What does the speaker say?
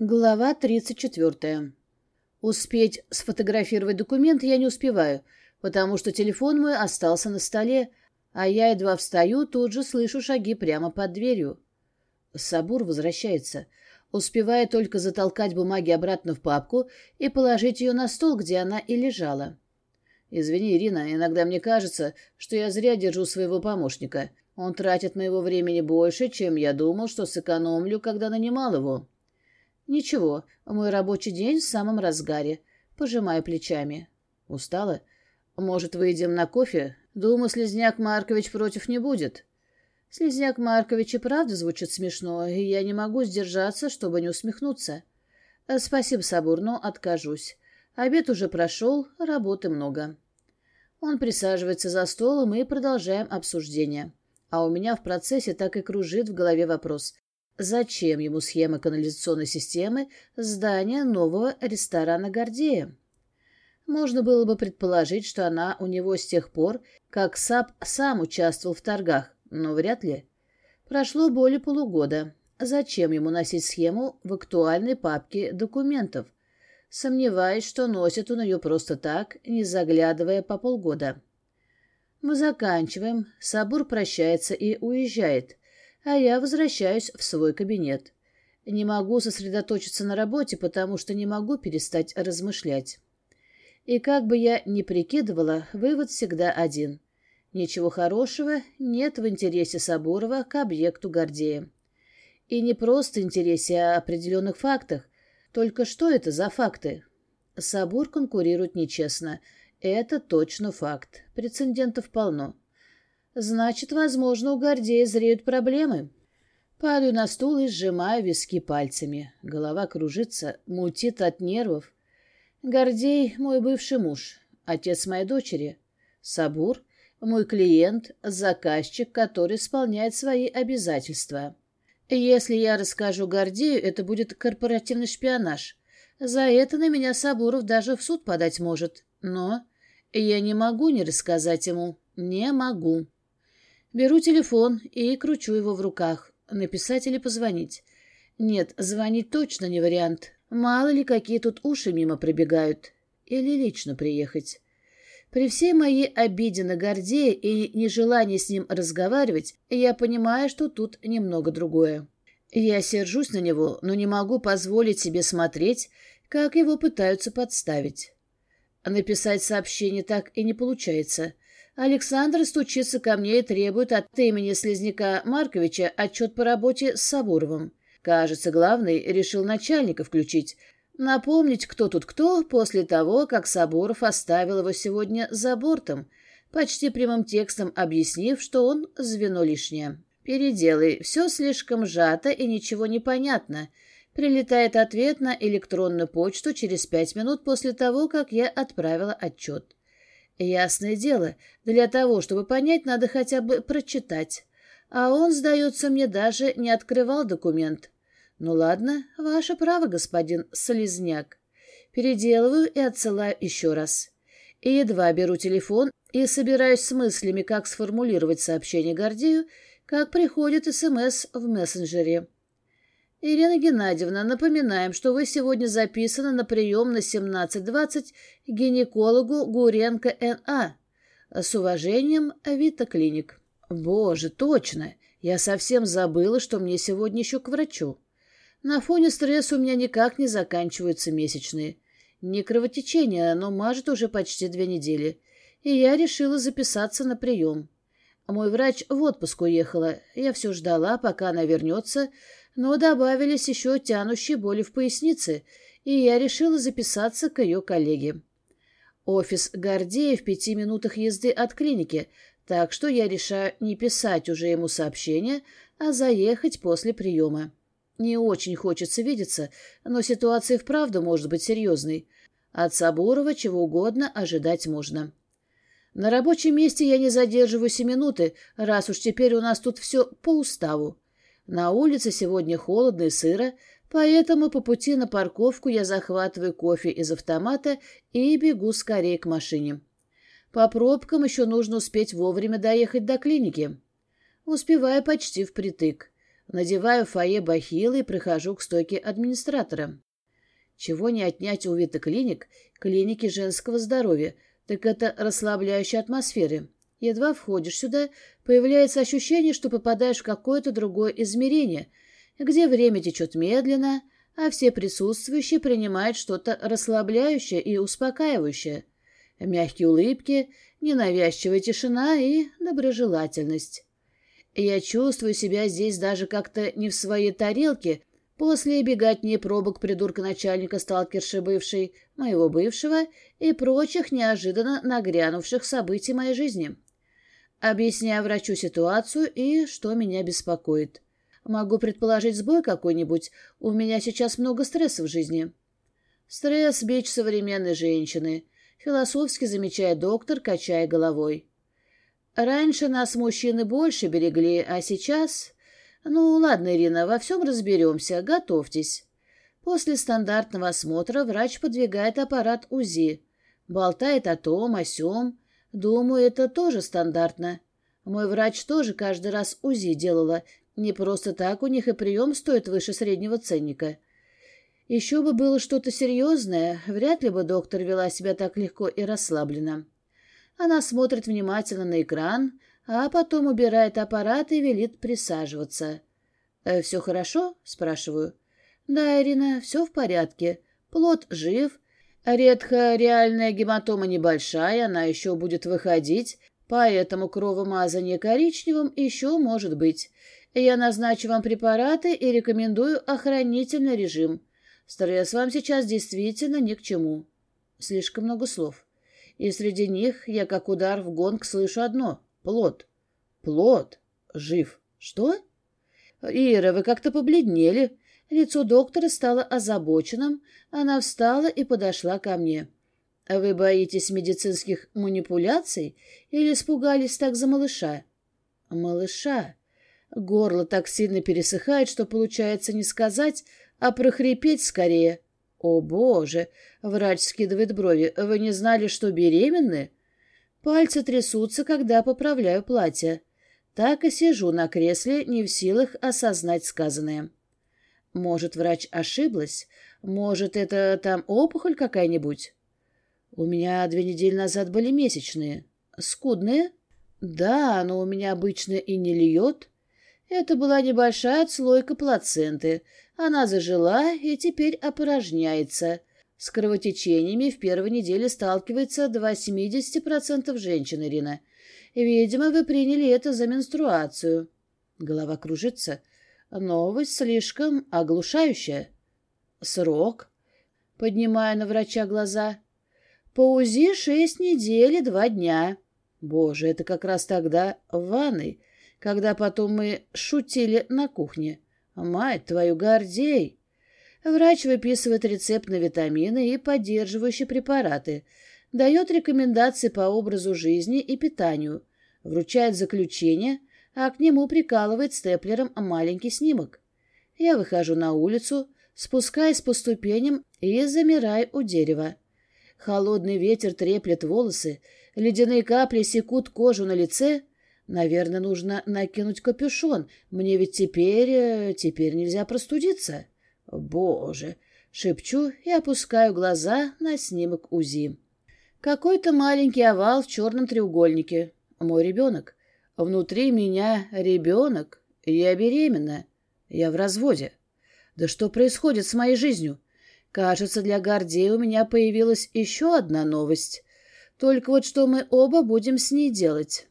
Глава 34. Успеть сфотографировать документ я не успеваю, потому что телефон мой остался на столе, а я едва встаю, тут же слышу шаги прямо под дверью. Сабур возвращается, успевая только затолкать бумаги обратно в папку и положить ее на стол, где она и лежала. «Извини, Ирина, иногда мне кажется, что я зря держу своего помощника. Он тратит моего времени больше, чем я думал, что сэкономлю, когда нанимал его». «Ничего, мой рабочий день в самом разгаре. Пожимаю плечами». «Устала? Может, выйдем на кофе? Думаю, Слизняк Маркович против не будет». Слизняк Маркович и правда звучит смешно, и я не могу сдержаться, чтобы не усмехнуться. Э, «Спасибо, Сабур, но откажусь. Обед уже прошел, работы много». Он присаживается за стол, и мы продолжаем обсуждение. А у меня в процессе так и кружит в голове вопрос, Зачем ему схема канализационной системы здания нового ресторана «Гордея»? Можно было бы предположить, что она у него с тех пор, как САП сам участвовал в торгах, но вряд ли. Прошло более полугода. Зачем ему носить схему в актуальной папке документов? Сомневаюсь, что носит он ее просто так, не заглядывая по полгода. Мы заканчиваем, Сабур прощается и уезжает а я возвращаюсь в свой кабинет. Не могу сосредоточиться на работе, потому что не могу перестать размышлять. И как бы я ни прикидывала, вывод всегда один. Ничего хорошего нет в интересе Соборова к объекту Гордея. И не просто интересе о определенных фактах. Только что это за факты? Собор конкурирует нечестно. Это точно факт. Прецедентов полно. Значит, возможно, у Гордея зреют проблемы. Падаю на стул и сжимаю виски пальцами. Голова кружится, мутит от нервов. Гордей — мой бывший муж, отец моей дочери. Сабур — мой клиент, заказчик, который исполняет свои обязательства. Если я расскажу Гордею, это будет корпоративный шпионаж. За это на меня Сабуров даже в суд подать может. Но я не могу не рассказать ему. Не могу. Беру телефон и кручу его в руках. Написать или позвонить? Нет, звонить точно не вариант. Мало ли, какие тут уши мимо пробегают. Или лично приехать. При всей моей обиде на Гордея и нежелании с ним разговаривать, я понимаю, что тут немного другое. Я сержусь на него, но не могу позволить себе смотреть, как его пытаются подставить. Написать сообщение так и не получается — Александр стучится ко мне и требует от имени Слизняка Марковича отчет по работе с Сабуровым. Кажется, главный решил начальника включить. Напомнить, кто тут кто, после того, как Сабуров оставил его сегодня за бортом, почти прямым текстом объяснив, что он звено лишнее. «Переделай, все слишком сжато и ничего не понятно», Прилетает ответ на электронную почту через пять минут после того, как я отправила отчет. Ясное дело, для того, чтобы понять, надо хотя бы прочитать. А он, сдается мне, даже не открывал документ. Ну ладно, ваше право, господин Слизняк. Переделываю и отсылаю еще раз. И едва беру телефон и собираюсь с мыслями, как сформулировать сообщение Гордею, как приходит СМС в мессенджере. «Ирина Геннадьевна, напоминаем, что вы сегодня записаны на прием на 17.20 гинекологу Гуренко Н.А. С уважением, Вита Клиник». «Боже, точно! Я совсем забыла, что мне сегодня еще к врачу. На фоне стресса у меня никак не заканчиваются месячные. Не кровотечение, но мажет уже почти две недели. И я решила записаться на прием. Мой врач в отпуск уехала. Я все ждала, пока она вернется, но добавились еще тянущие боли в пояснице, и я решила записаться к ее коллеге. Офис Гордея в пяти минутах езды от клиники, так что я решаю не писать уже ему сообщение, а заехать после приема. Не очень хочется видеться, но ситуация вправду может быть серьезной. От Сабурова чего угодно ожидать можно. На рабочем месте я не задерживаюсь и минуты, раз уж теперь у нас тут все по уставу. На улице сегодня холодно и сыро, поэтому по пути на парковку я захватываю кофе из автомата и бегу скорее к машине. По пробкам еще нужно успеть вовремя доехать до клиники. Успеваю почти впритык. Надеваю фойе бахилы и прихожу к стойке администратора. Чего не отнять у Вита клиник, клиники женского здоровья, так это расслабляющая атмосфера. Едва входишь сюда, появляется ощущение, что попадаешь в какое-то другое измерение, где время течет медленно, а все присутствующие принимают что-то расслабляющее и успокаивающее. Мягкие улыбки, ненавязчивая тишина и доброжелательность. Я чувствую себя здесь даже как-то не в своей тарелке, После беготни пробок придурка начальника сталкерши бывшей, моего бывшего и прочих неожиданно нагрянувших событий моей жизни. Объясняю врачу ситуацию и что меня беспокоит. Могу предположить сбой какой-нибудь, у меня сейчас много стресса в жизни. Стресс — бич современной женщины, философски замечает доктор, качая головой. Раньше нас мужчины больше берегли, а сейчас... «Ну, ладно, Ирина, во всем разберемся. Готовьтесь». После стандартного осмотра врач подвигает аппарат УЗИ. Болтает о том, о сём. Думаю, это тоже стандартно. Мой врач тоже каждый раз УЗИ делала. Не просто так у них и прием стоит выше среднего ценника. Еще бы было что-то серьезное, вряд ли бы доктор вела себя так легко и расслабленно. Она смотрит внимательно на экран, а потом убирает аппарат и велит присаживаться. «Э, «Все хорошо?» — спрашиваю. «Да, Ирина, все в порядке. Плод жив. Редко реальная гематома небольшая, она еще будет выходить, поэтому кровомазание коричневым еще может быть. Я назначу вам препараты и рекомендую охранительный режим. Стресс вам сейчас действительно ни к чему». Слишком много слов. И среди них я как удар в гонг слышу одно — Плод. Плод. Жив. Что? Ира, вы как-то побледнели. Лицо доктора стало озабоченным. Она встала и подошла ко мне. Вы боитесь медицинских манипуляций или испугались так за малыша? Малыша. Горло так сильно пересыхает, что получается не сказать, а прохрипеть скорее. О, боже! Врач скидывает брови. Вы не знали, что беременны? Пальцы трясутся, когда поправляю платье. Так и сижу на кресле, не в силах осознать сказанное. Может, врач ошиблась? Может, это там опухоль какая-нибудь? У меня две недели назад были месячные. Скудные? Да, но у меня обычно и не льет. Это была небольшая отслойка плаценты. Она зажила и теперь опорожняется. С кровотечениями в первой неделе сталкивается до 80% женщин, Ирина. Видимо, вы приняли это за менструацию. Голова кружится. Новость слишком оглушающая. Срок. Поднимаю на врача глаза. По УЗИ шесть недель и два дня. Боже, это как раз тогда в ванной, когда потом мы шутили на кухне. Мать твою, Гордей! Врач выписывает рецепт на витамины и поддерживающие препараты, дает рекомендации по образу жизни и питанию, вручает заключение, а к нему прикалывает степлером маленький снимок. Я выхожу на улицу, спускаюсь по ступеням и замираю у дерева. Холодный ветер треплет волосы, ледяные капли секут кожу на лице. Наверное, нужно накинуть капюшон, мне ведь теперь... Э, теперь нельзя простудиться. Боже! Шепчу и опускаю глаза на снимок УЗИ. Какой-то маленький овал в черном треугольнике. Мой ребенок. Внутри меня ребенок. Я беременна. Я в разводе. Да что происходит с моей жизнью? Кажется, для Гордея у меня появилась еще одна новость. Только вот что мы оба будем с ней делать?